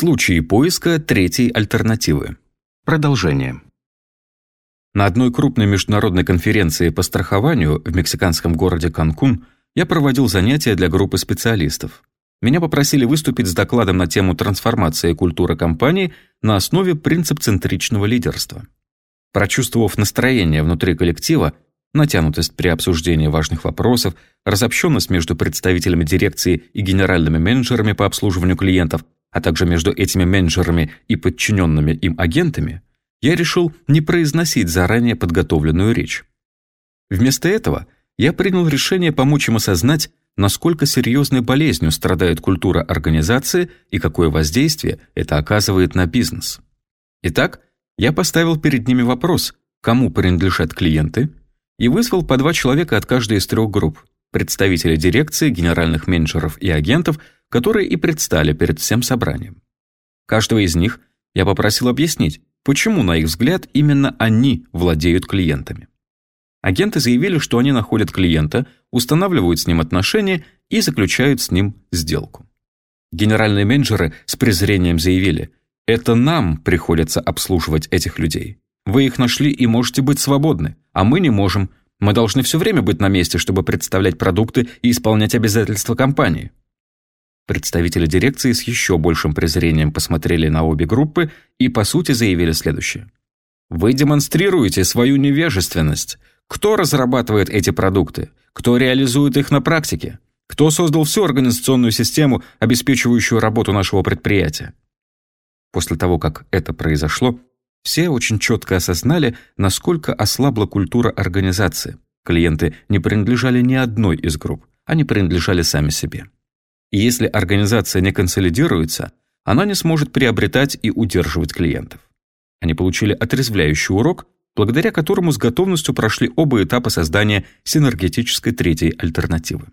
Случаи поиска третьей альтернативы. Продолжение. На одной крупной международной конференции по страхованию в мексиканском городе Канкун я проводил занятия для группы специалистов. Меня попросили выступить с докладом на тему трансформации культуры компании на основе принцип-центричного лидерства. Прочувствовав настроение внутри коллектива, натянутость при обсуждении важных вопросов, разобщенность между представителями дирекции и генеральными менеджерами по обслуживанию клиентов, а также между этими менеджерами и подчиненными им агентами, я решил не произносить заранее подготовленную речь. Вместо этого я принял решение помочь им осознать, насколько серьезной болезнью страдает культура организации и какое воздействие это оказывает на бизнес. Итак, я поставил перед ними вопрос, кому принадлежат клиенты, и вызвал по два человека от каждой из трех групп, представителей дирекции, генеральных менеджеров и агентов, которые и предстали перед всем собранием. Каждого из них я попросил объяснить, почему, на их взгляд, именно они владеют клиентами. Агенты заявили, что они находят клиента, устанавливают с ним отношения и заключают с ним сделку. Генеральные менеджеры с презрением заявили, это нам приходится обслуживать этих людей. Вы их нашли и можете быть свободны, а мы не можем. Мы должны все время быть на месте, чтобы представлять продукты и исполнять обязательства компании. Представители дирекции с еще большим презрением посмотрели на обе группы и, по сути, заявили следующее. Вы демонстрируете свою невежественность. Кто разрабатывает эти продукты? Кто реализует их на практике? Кто создал всю организационную систему, обеспечивающую работу нашего предприятия? После того, как это произошло, все очень четко осознали, насколько ослабла культура организации. Клиенты не принадлежали ни одной из групп, они принадлежали сами себе. И если организация не консолидируется, она не сможет приобретать и удерживать клиентов. Они получили отрезвляющий урок, благодаря которому с готовностью прошли оба этапа создания синергетической третьей альтернативы.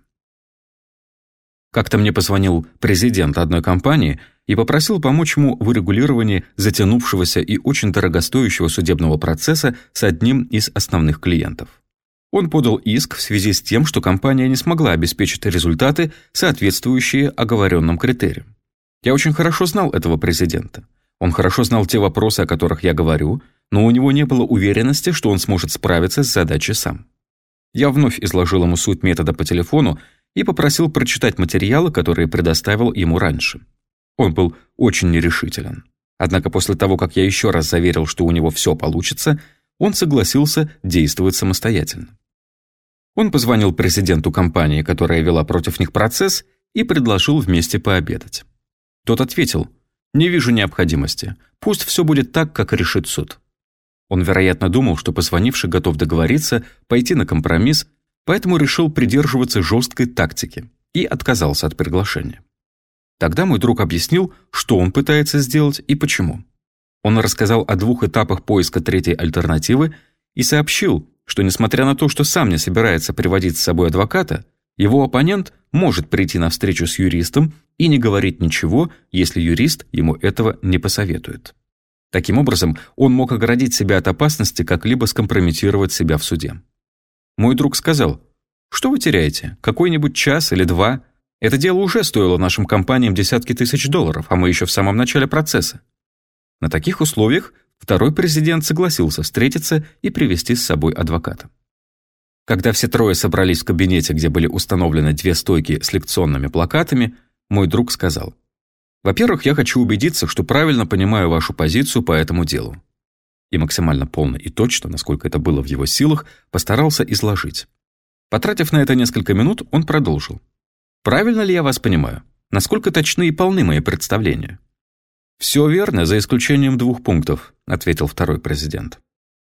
Как-то мне позвонил президент одной компании и попросил помочь ему в урегулировании затянувшегося и очень дорогостоящего судебного процесса с одним из основных клиентов. Он подал иск в связи с тем, что компания не смогла обеспечить результаты, соответствующие оговоренным критериям. Я очень хорошо знал этого президента. Он хорошо знал те вопросы, о которых я говорю, но у него не было уверенности, что он сможет справиться с задачей сам. Я вновь изложил ему суть метода по телефону и попросил прочитать материалы, которые предоставил ему раньше. Он был очень нерешителен. Однако после того, как я еще раз заверил, что у него все получится, он согласился действовать самостоятельно. Он позвонил президенту компании, которая вела против них процесс, и предложил вместе пообедать. Тот ответил, «Не вижу необходимости. Пусть все будет так, как решит суд». Он, вероятно, думал, что позвонивший готов договориться, пойти на компромисс, поэтому решил придерживаться жесткой тактики и отказался от приглашения. Тогда мой друг объяснил, что он пытается сделать и почему. Он рассказал о двух этапах поиска третьей альтернативы и сообщил, что несмотря на то, что сам не собирается приводить с собой адвоката, его оппонент может прийти на встречу с юристом и не говорить ничего, если юрист ему этого не посоветует. Таким образом, он мог оградить себя от опасности как-либо скомпрометировать себя в суде. Мой друг сказал, «Что вы теряете? Какой-нибудь час или два? Это дело уже стоило нашим компаниям десятки тысяч долларов, а мы еще в самом начале процесса». На таких условиях Второй президент согласился встретиться и привести с собой адвоката. Когда все трое собрались в кабинете, где были установлены две стойки с лекционными плакатами, мой друг сказал, «Во-первых, я хочу убедиться, что правильно понимаю вашу позицию по этому делу». И максимально полно и точно, насколько это было в его силах, постарался изложить. Потратив на это несколько минут, он продолжил. «Правильно ли я вас понимаю? Насколько точны и полны мои представления?» «Все верно, за исключением двух пунктов», — ответил второй президент.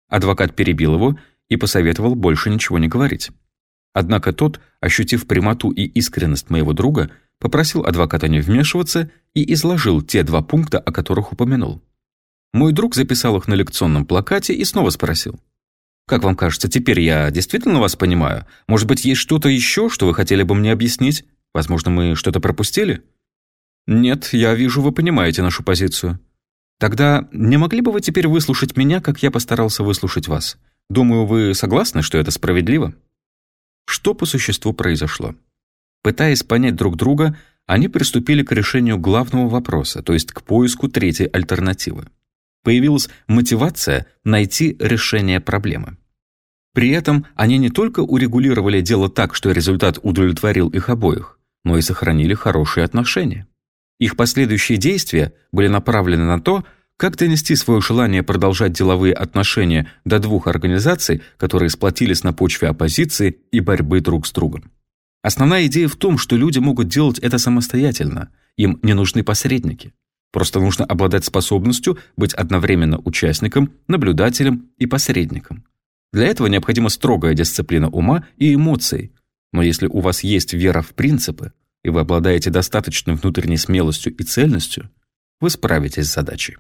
Адвокат перебил его и посоветовал больше ничего не говорить. Однако тот, ощутив прямоту и искренность моего друга, попросил адвоката не вмешиваться и изложил те два пункта, о которых упомянул. Мой друг записал их на лекционном плакате и снова спросил. «Как вам кажется, теперь я действительно вас понимаю? Может быть, есть что-то еще, что вы хотели бы мне объяснить? Возможно, мы что-то пропустили?» «Нет, я вижу, вы понимаете нашу позицию». «Тогда не могли бы вы теперь выслушать меня, как я постарался выслушать вас? Думаю, вы согласны, что это справедливо?» Что по существу произошло? Пытаясь понять друг друга, они приступили к решению главного вопроса, то есть к поиску третьей альтернативы. Появилась мотивация найти решение проблемы. При этом они не только урегулировали дело так, что результат удовлетворил их обоих, но и сохранили хорошие отношения. Их последующие действия были направлены на то, как донести свое желание продолжать деловые отношения до двух организаций, которые сплотились на почве оппозиции и борьбы друг с другом. Основная идея в том, что люди могут делать это самостоятельно, им не нужны посредники. Просто нужно обладать способностью быть одновременно участником, наблюдателем и посредником. Для этого необходима строгая дисциплина ума и эмоций. Но если у вас есть вера в принципы, и вы обладаете достаточной внутренней смелостью и цельностью, вы справитесь с задачей.